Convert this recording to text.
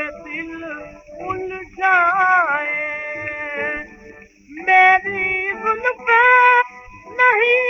मेरे दिल उलझाए मेरी उन पर नहीं